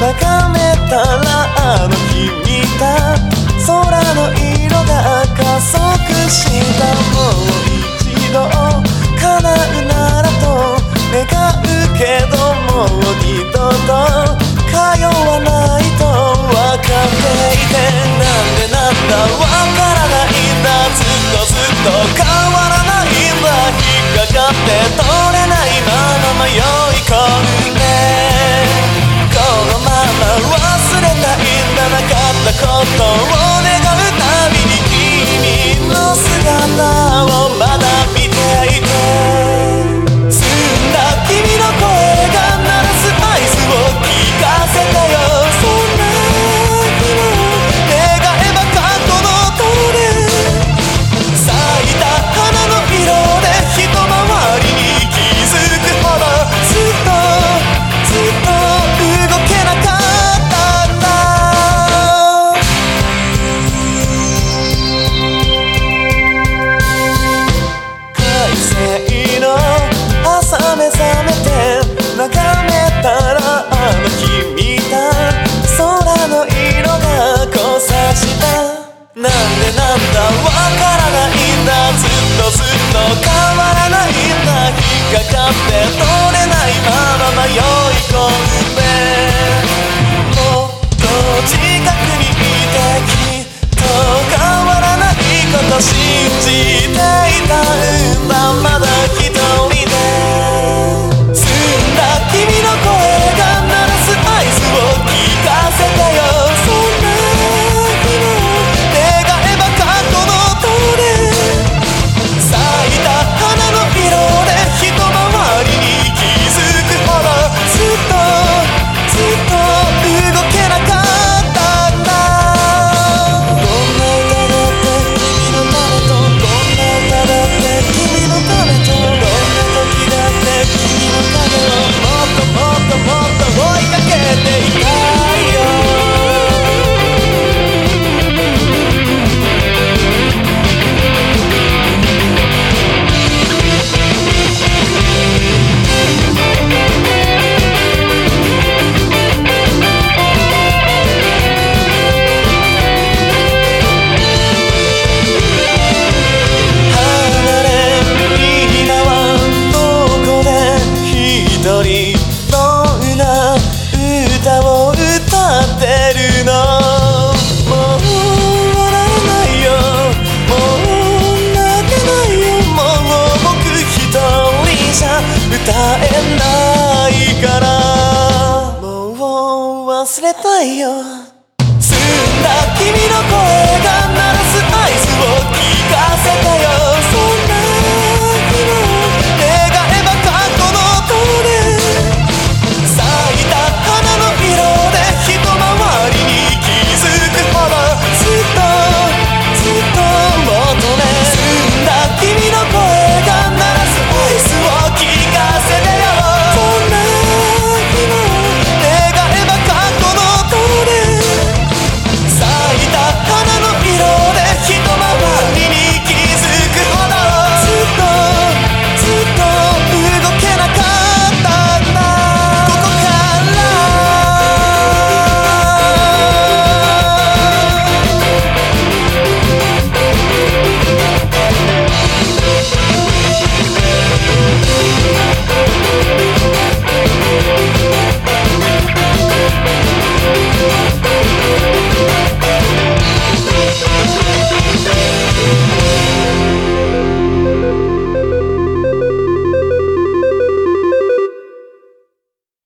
眺めたらあの日見た空の色が加速したもう一度叶うならと願うけどもう二度と通わないと分かっていてなんでなんだわからないんだずっとずっと変わらないんだ引っかかってとれたいよ。